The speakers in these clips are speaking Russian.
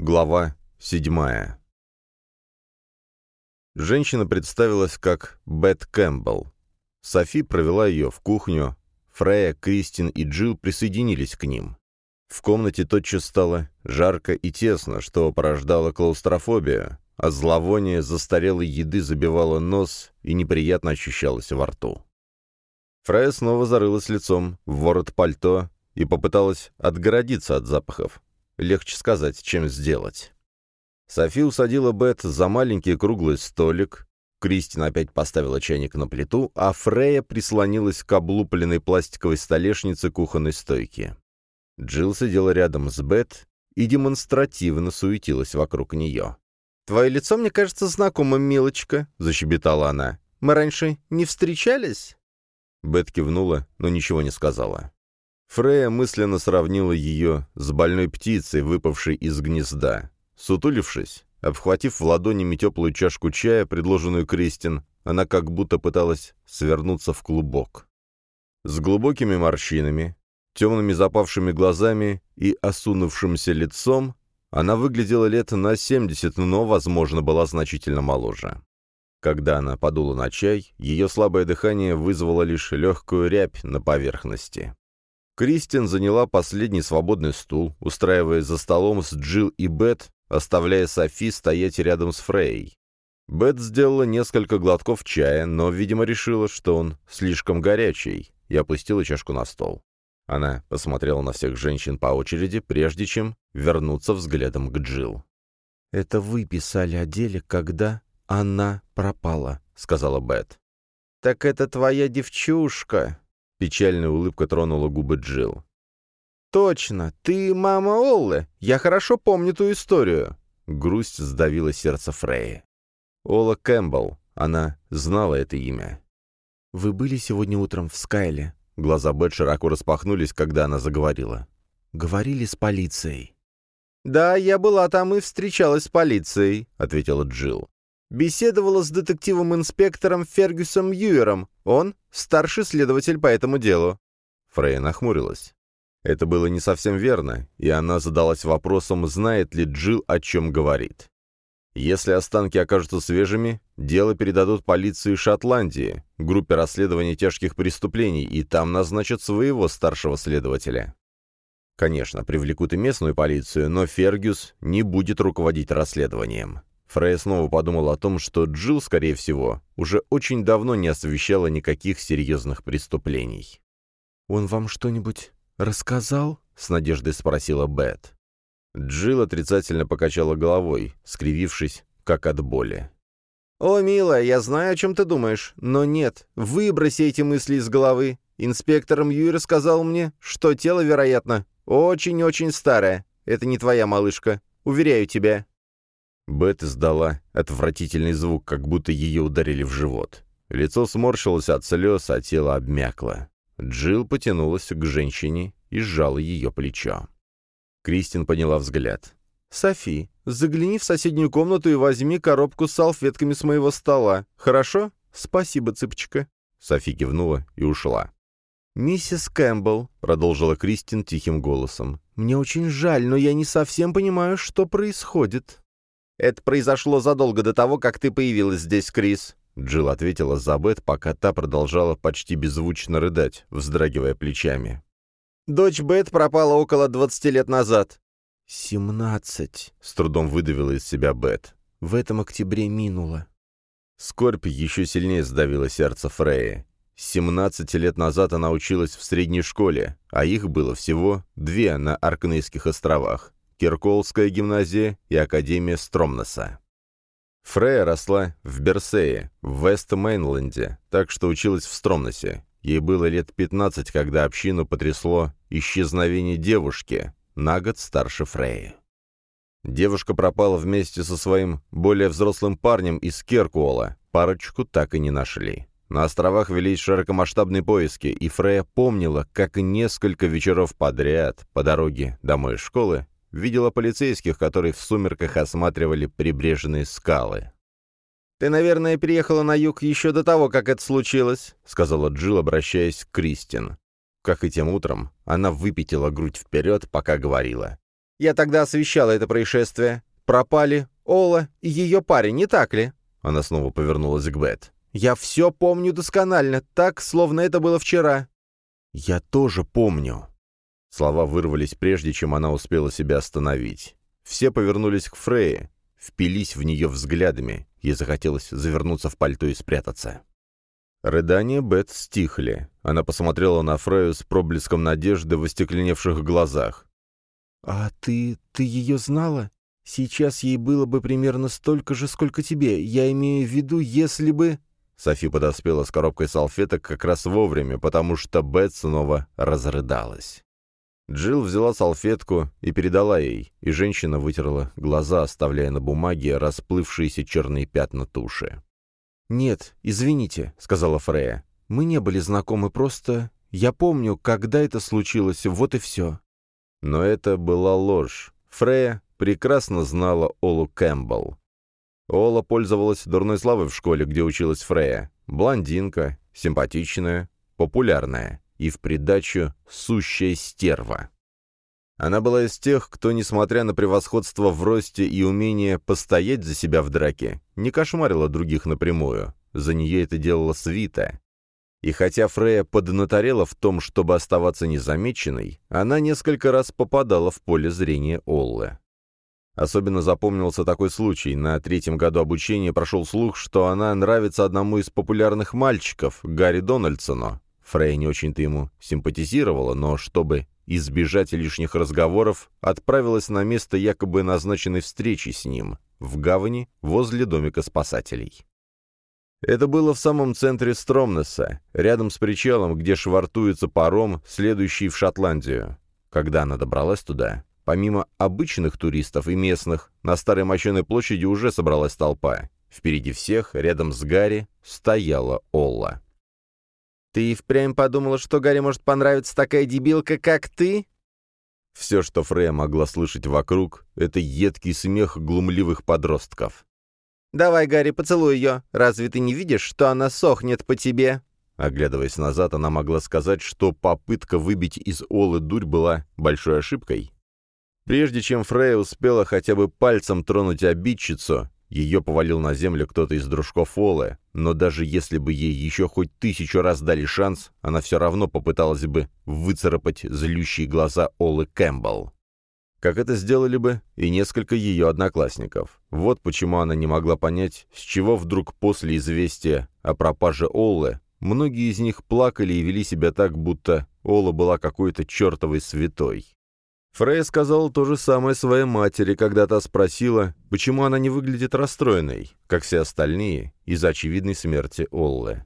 Глава седьмая. Женщина представилась как Бет Кэмпбелл. Софи провела ее в кухню. Фрея, Кристин и Джилл присоединились к ним. В комнате тотчас стало жарко и тесно, что порождало клаустрофобию, а зловоние застарелой еды забивало нос и неприятно ощущалось во рту. Фрея снова зарылась лицом в ворот пальто и попыталась отгородиться от запахов. Легче сказать, чем сделать. Софи усадила Бет за маленький круглый столик, Кристина опять поставила чайник на плиту, а Фрея прислонилась к облупленной пластиковой столешнице кухонной стойки. Джилл сидела рядом с Бет и демонстративно суетилась вокруг нее. «Твое лицо мне кажется знакомым, милочка», — защебетала она. «Мы раньше не встречались?» Бет кивнула, но ничего не сказала. Фрея мысленно сравнила ее с больной птицей, выпавшей из гнезда. Сутулившись, обхватив в ладонями теплую чашку чая, предложенную Кристин, она как будто пыталась свернуться в клубок. С глубокими морщинами, темными запавшими глазами и осунувшимся лицом, она выглядела лет на 70, но, возможно, была значительно моложе. Когда она подула на чай, ее слабое дыхание вызвало лишь легкую рябь на поверхности. Кристин заняла последний свободный стул, устраиваясь за столом с Джилл и Бет, оставляя Софи стоять рядом с Фрей. Бет сделала несколько глотков чая, но, видимо, решила, что он слишком горячий, и опустила чашку на стол. Она посмотрела на всех женщин по очереди, прежде чем вернуться взглядом к Джилл. «Это вы писали о деле, когда она пропала», — сказала Бет. «Так это твоя девчушка», Печальная улыбка тронула губы Джилл. «Точно! Ты мама Оллы! Я хорошо помню ту историю!» Грусть сдавила сердце Фреи. Ола Кэмпбелл. Она знала это имя. «Вы были сегодня утром в Скайле?» Глаза Бет широко распахнулись, когда она заговорила. «Говорили с полицией». «Да, я была там и встречалась с полицией», — ответила Джилл. Беседовала с детективом-инспектором Фергюсом Юером. Он — старший следователь по этому делу». Фрейя нахмурилась. Это было не совсем верно, и она задалась вопросом, знает ли Джилл, о чем говорит. Если останки окажутся свежими, дело передадут полиции Шотландии, группе расследования тяжких преступлений, и там назначат своего старшего следователя. Конечно, привлекут и местную полицию, но Фергюс не будет руководить расследованием. Фрейя снова подумал о том, что Джилл, скорее всего, уже очень давно не освещала никаких серьезных преступлений. «Он вам что-нибудь рассказал?» — с надеждой спросила Бет. Джилл отрицательно покачала головой, скривившись, как от боли. «О, милая, я знаю, о чем ты думаешь, но нет, выброси эти мысли из головы. Инспектор Мьюи рассказал мне, что тело, вероятно, очень-очень старое. Это не твоя малышка, уверяю тебя». Бет издала отвратительный звук, как будто ее ударили в живот. Лицо сморщилось от слез, а тело обмякло. Джилл потянулась к женщине и сжала ее плечо. Кристин подняла взгляд. «Софи, загляни в соседнюю комнату и возьми коробку с салфетками с моего стола. Хорошо? Спасибо, цыпочка». Софи кивнула и ушла. «Миссис Кэмпбелл», — продолжила Кристин тихим голосом, — «мне очень жаль, но я не совсем понимаю, что происходит». «Это произошло задолго до того, как ты появилась здесь, Крис», Джилл ответила за Бет, пока та продолжала почти беззвучно рыдать, вздрагивая плечами. «Дочь Бет пропала около двадцати лет назад». «Семнадцать», — с трудом выдавила из себя Бет. «В этом октябре минуло». Скорбь еще сильнее сдавила сердце Фрея. Семнадцать лет назад она училась в средней школе, а их было всего две на Аркнейских островах. Кирколская гимназия и Академия Стромнеса. Фрея росла в Берсее, в Вест-Мейнленде, так что училась в Стромнесе. Ей было лет 15, когда общину потрясло исчезновение девушки, на год старше Фреи. Девушка пропала вместе со своим более взрослым парнем из Керкуола. Парочку так и не нашли. На островах велись широкомасштабные поиски, и Фрея помнила, как несколько вечеров подряд по дороге домой из школы видела полицейских, которые в сумерках осматривали прибрежные скалы. «Ты, наверное, переехала на юг еще до того, как это случилось», — сказала Джилл, обращаясь к Кристин. Как и тем утром, она выпятила грудь вперед, пока говорила. Я тогда освещала это происшествие. Пропали Ола и ее парень, не так ли?» Она снова повернулась к Бет. «Я все помню досконально, так, словно это было вчера». «Я тоже помню». Слова вырвались прежде, чем она успела себя остановить. Все повернулись к Фрейе, впились в нее взглядами. Ей захотелось завернуться в пальто и спрятаться. Рыдания Бет стихли. Она посмотрела на Фрею с проблеском надежды в остекленевших глазах. «А ты... ты ее знала? Сейчас ей было бы примерно столько же, сколько тебе. Я имею в виду, если бы...» Софи подоспела с коробкой салфеток как раз вовремя, потому что Бет снова разрыдалась. Джилл взяла салфетку и передала ей, и женщина вытерла глаза, оставляя на бумаге расплывшиеся черные пятна туши. «Нет, извините», — сказала Фрея. «Мы не были знакомы, просто... Я помню, когда это случилось, вот и все». Но это была ложь. Фрея прекрасно знала Олу Кэмпбелл. Ола пользовалась дурной славой в школе, где училась Фрея. Блондинка, симпатичная, популярная и в придачу сущая стерва. Она была из тех, кто, несмотря на превосходство в росте и умение постоять за себя в драке, не кошмарила других напрямую. За нее это делала свита. И хотя Фрея поднаторела в том, чтобы оставаться незамеченной, она несколько раз попадала в поле зрения Оллы. Особенно запомнился такой случай. На третьем году обучения прошел слух, что она нравится одному из популярных мальчиков, Гарри Дональдсону. Фрей не очень-то ему симпатизировала, но чтобы избежать лишних разговоров, отправилась на место якобы назначенной встречи с ним, в гавани возле домика спасателей. Это было в самом центре Стромнеса, рядом с причалом, где швартуется паром, следующий в Шотландию. Когда она добралась туда, помимо обычных туристов и местных, на Старой Мощеной площади уже собралась толпа. Впереди всех, рядом с Гарри, стояла Олла. «Ты впрямь подумала, что Гарри может понравиться такая дебилка, как ты?» Все, что Фрея могла слышать вокруг, — это едкий смех глумливых подростков. «Давай, Гарри, поцелуй ее. Разве ты не видишь, что она сохнет по тебе?» Оглядываясь назад, она могла сказать, что попытка выбить из Олы дурь была большой ошибкой. Прежде чем Фрея успела хотя бы пальцем тронуть обидчицу, ее повалил на землю кто-то из дружков Олы, но даже если бы ей еще хоть тысячу раз дали шанс, она все равно попыталась бы выцарапать злющие глаза Олы Кэмпбелл. Как это сделали бы и несколько ее одноклассников. Вот почему она не могла понять, с чего вдруг после известия о пропаже Оллы многие из них плакали и вели себя так, будто Ола была какой-то чертовой святой. Фрейя сказала то же самое своей матери, когда та спросила, почему она не выглядит расстроенной, как все остальные, из-за очевидной смерти Оллы.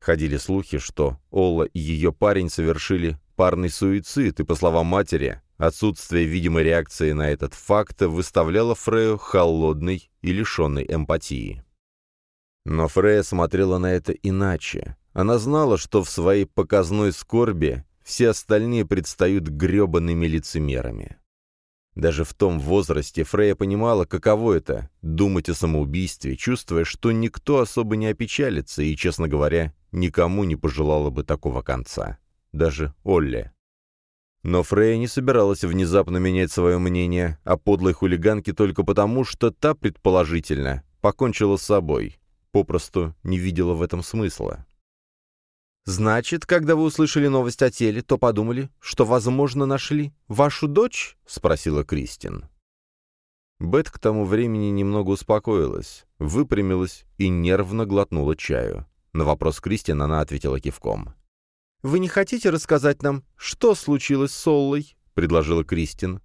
Ходили слухи, что Олла и ее парень совершили парный суицид, и, по словам матери, отсутствие видимой реакции на этот факт выставляло Фрею холодной и лишенной эмпатии. Но Фрея смотрела на это иначе. Она знала, что в своей показной скорби все остальные предстают гребаными лицемерами. Даже в том возрасте Фрея понимала, каково это — думать о самоубийстве, чувствуя, что никто особо не опечалится и, честно говоря, никому не пожелала бы такого конца. Даже Олле. Но Фрея не собиралась внезапно менять свое мнение о подлой хулиганке только потому, что та, предположительно, покончила с собой, попросту не видела в этом смысла. «Значит, когда вы услышали новость о теле, то подумали, что, возможно, нашли вашу дочь?» — спросила Кристин. Бет к тому времени немного успокоилась, выпрямилась и нервно глотнула чаю. На вопрос Кристин она ответила кивком. «Вы не хотите рассказать нам, что случилось с Оллой?» — предложила Кристин.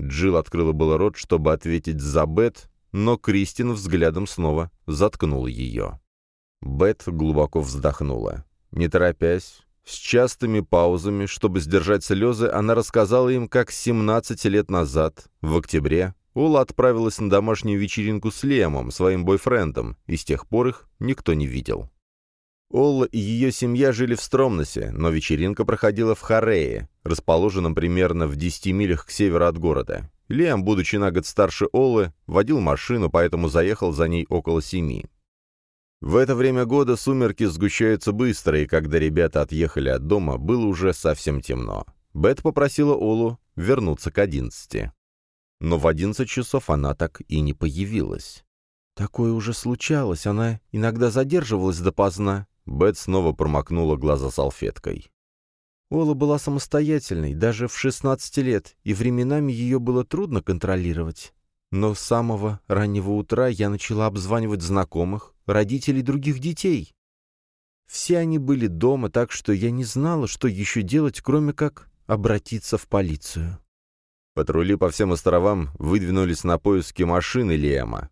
Джилл открыла было рот, чтобы ответить за Бет, но Кристин взглядом снова заткнула ее. Бет глубоко вздохнула. Не торопясь, с частыми паузами, чтобы сдержать слезы, она рассказала им, как 17 лет назад, в октябре, Ула отправилась на домашнюю вечеринку с Лемом, своим бойфрендом, и с тех пор их никто не видел. Олла и ее семья жили в Стромносе, но вечеринка проходила в Харее, расположенном примерно в 10 милях к северу от города. Лем, будучи на год старше Оллы, водил машину, поэтому заехал за ней около семи. В это время года сумерки сгущаются быстро, и когда ребята отъехали от дома, было уже совсем темно. Бет попросила Олу вернуться к одиннадцати. Но в одиннадцать часов она так и не появилась. «Такое уже случалось, она иногда задерживалась допоздна». Бет снова промокнула глаза салфеткой. Ола была самостоятельной, даже в 16 лет, и временами ее было трудно контролировать. Но с самого раннего утра я начала обзванивать знакомых, родителей других детей. Все они были дома, так что я не знала, что еще делать, кроме как обратиться в полицию. Патрули по всем островам выдвинулись на поиски машины Лиэма.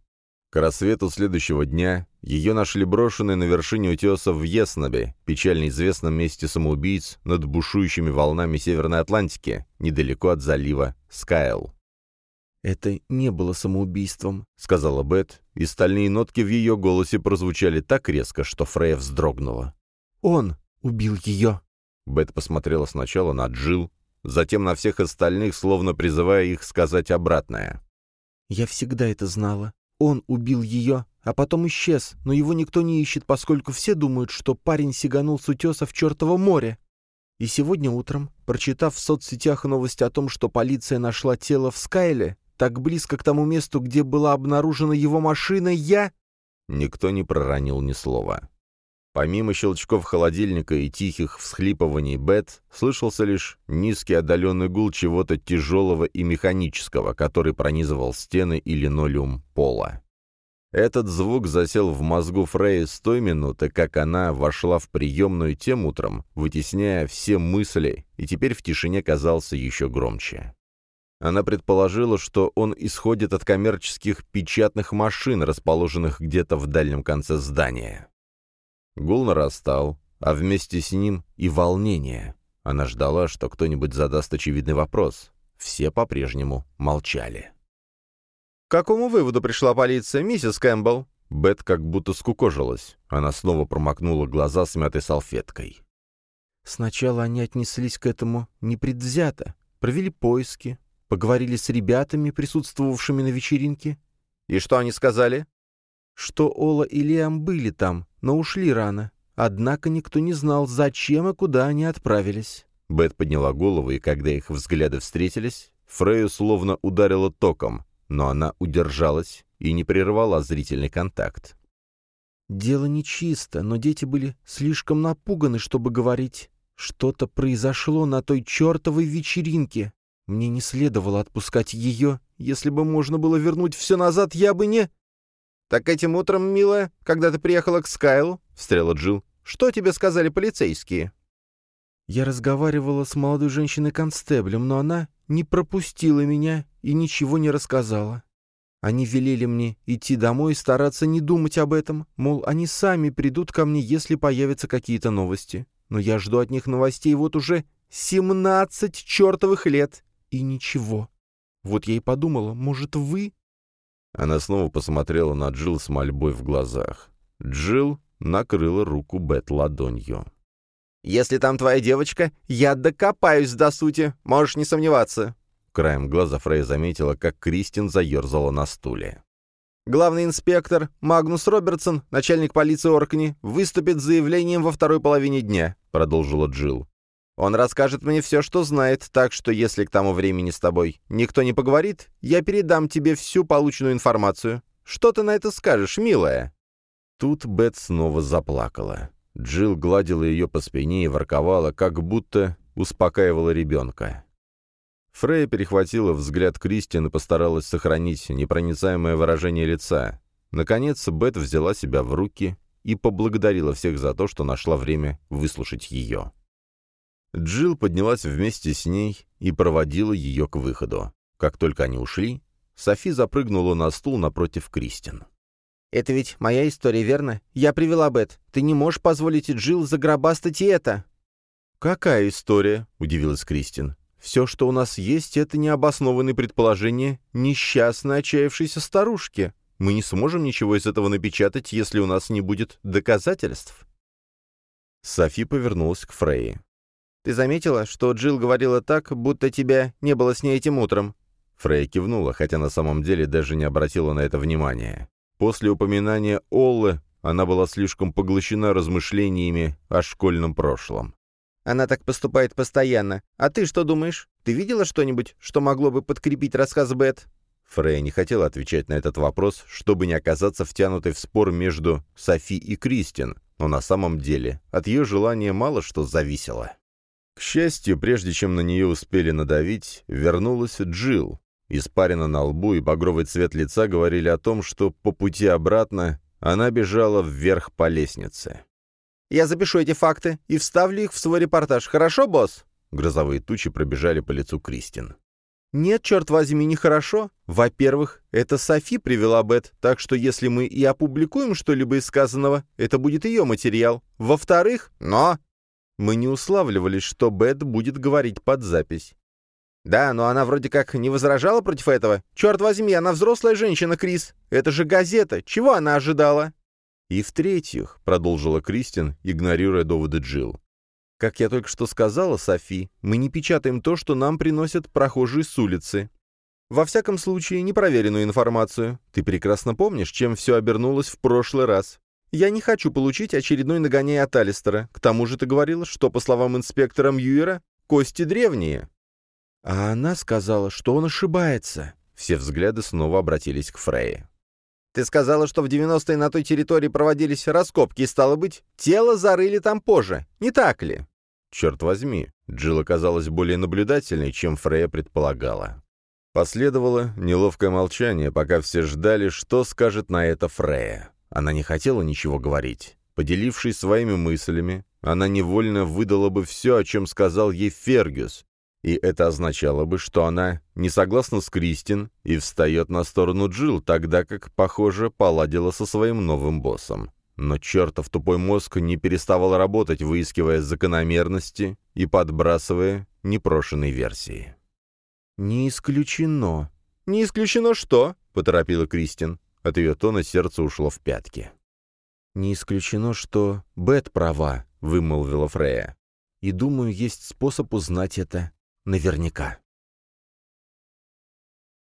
К рассвету следующего дня ее нашли брошенной на вершине утеса в Еснобе, печально известном месте самоубийц над бушующими волнами Северной Атлантики, недалеко от залива Скайл. «Это не было самоубийством», — сказала Бет, и стальные нотки в ее голосе прозвучали так резко, что Фрея вздрогнула. «Он убил ее!» Бет посмотрела сначала на Джил, затем на всех остальных, словно призывая их сказать обратное. «Я всегда это знала. Он убил ее, а потом исчез, но его никто не ищет, поскольку все думают, что парень сиганул с утеса в чертово море. И сегодня утром, прочитав в соцсетях новость о том, что полиция нашла тело в Скайле, так близко к тому месту, где была обнаружена его машина, я...» Никто не проронил ни слова. Помимо щелчков холодильника и тихих всхлипываний Бет, слышался лишь низкий отдаленный гул чего-то тяжелого и механического, который пронизывал стены и линолеум пола. Этот звук засел в мозгу Фреи с той минуты, как она вошла в приемную тем утром, вытесняя все мысли, и теперь в тишине казался еще громче. Она предположила, что он исходит от коммерческих печатных машин, расположенных где-то в дальнем конце здания. Гул нарастал, а вместе с ним и волнение. Она ждала, что кто-нибудь задаст очевидный вопрос. Все по-прежнему молчали. «К какому выводу пришла полиция, миссис Кэмпбелл?» Бет как будто скукожилась. Она снова промокнула глаза смятой салфеткой. «Сначала они отнеслись к этому непредвзято, провели поиски, поговорили с ребятами, присутствовавшими на вечеринке. И что они сказали?» «Что Ола и Лиам были там, но ушли рано. Однако никто не знал, зачем и куда они отправились. Бет подняла голову, и когда их взгляды встретились, Фрею словно ударила током, но она удержалась и не прервала зрительный контакт. «Дело нечисто, но дети были слишком напуганы, чтобы говорить. Что-то произошло на той чертовой вечеринке. Мне не следовало отпускать ее. Если бы можно было вернуть все назад, я бы не...» «Так этим утром, милая, когда ты приехала к Скайлу, — встряла Джил, — что тебе сказали полицейские?» Я разговаривала с молодой женщиной-констеблем, но она не пропустила меня и ничего не рассказала. Они велели мне идти домой и стараться не думать об этом, мол, они сами придут ко мне, если появятся какие-то новости. Но я жду от них новостей вот уже семнадцать чертовых лет, и ничего. Вот я и подумала, может, вы она снова посмотрела на Джилл с мольбой в глазах. Джилл накрыла руку Бет ладонью. «Если там твоя девочка, я докопаюсь до сути, можешь не сомневаться». Краем глаза Фрей заметила, как Кристин заерзала на стуле. «Главный инспектор Магнус Робертсон, начальник полиции Оркни, выступит с заявлением во второй половине дня», — продолжила Джилл. Он расскажет мне все, что знает, так что если к тому времени с тобой никто не поговорит, я передам тебе всю полученную информацию. Что ты на это скажешь, милая?» Тут Бет снова заплакала. Джилл гладила ее по спине и ворковала, как будто успокаивала ребенка. Фрея перехватила взгляд Кристин и постаралась сохранить непроницаемое выражение лица. Наконец Бет взяла себя в руки и поблагодарила всех за то, что нашла время выслушать ее. Джилл поднялась вместе с ней и проводила ее к выходу. Как только они ушли, Софи запрыгнула на стул напротив Кристин. «Это ведь моя история, верно? Я привела Бет. Ты не можешь позволить Джилл загробастать и это». «Какая история?» — удивилась Кристин. «Все, что у нас есть, это необоснованные предположения несчастной отчаявшейся старушки. Мы не сможем ничего из этого напечатать, если у нас не будет доказательств». Софи повернулась к Фрейе. Ты заметила, что Джилл говорила так, будто тебя не было с ней этим утром?» Фрей кивнула, хотя на самом деле даже не обратила на это внимания. После упоминания Оллы она была слишком поглощена размышлениями о школьном прошлом. Она так поступает постоянно. А ты что думаешь? Ты видела что-нибудь, что могло бы подкрепить рассказ Бет?» Фрейя не хотела отвечать на этот вопрос, чтобы не оказаться втянутой в спор между Софи и Кристин, но на самом деле от ее желания мало что зависело. К счастью, прежде чем на нее успели надавить, вернулась Джилл. Испарина на лбу и багровый цвет лица говорили о том, что по пути обратно она бежала вверх по лестнице. «Я запишу эти факты и вставлю их в свой репортаж. Хорошо, босс?» Грозовые тучи пробежали по лицу Кристин. «Нет, черт возьми, нехорошо. Во-первых, это Софи привела Бет, так что если мы и опубликуем что-либо из сказанного, это будет ее материал. Во-вторых, но...» Мы не уславливались, что Бет будет говорить под запись. «Да, но она вроде как не возражала против этого. Черт возьми, она взрослая женщина, Крис. Это же газета. Чего она ожидала?» «И в-третьих», — продолжила Кристин, игнорируя доводы Джилл, «как я только что сказала, Софи, мы не печатаем то, что нам приносят прохожие с улицы. Во всяком случае, непроверенную информацию. Ты прекрасно помнишь, чем все обернулось в прошлый раз. Я не хочу получить очередной нагоняй от Алистера. К тому же ты говорила, что, по словам инспектора Мьюера, кости древние». А она сказала, что он ошибается. Все взгляды снова обратились к Фрейе. «Ты сказала, что в 90-е на той территории проводились раскопки, и, стало быть, тело зарыли там позже, не так ли?» Черт возьми, Джилл оказалась более наблюдательной, чем Фрея предполагала. Последовало неловкое молчание, пока все ждали, что скажет на это Фрея. Она не хотела ничего говорить. Поделившись своими мыслями, она невольно выдала бы все, о чем сказал ей Фергюс, и это означало бы, что она не согласна с Кристин и встает на сторону Джилл, тогда как, похоже, поладила со своим новым боссом. Но чертов тупой мозг не переставал работать, выискивая закономерности и подбрасывая непрошенные версии. «Не исключено». «Не исключено что?» — поторопила Кристин. От ее тона сердце ушло в пятки. «Не исключено, что Бет права», — вымолвила Фрея. «И думаю, есть способ узнать это наверняка.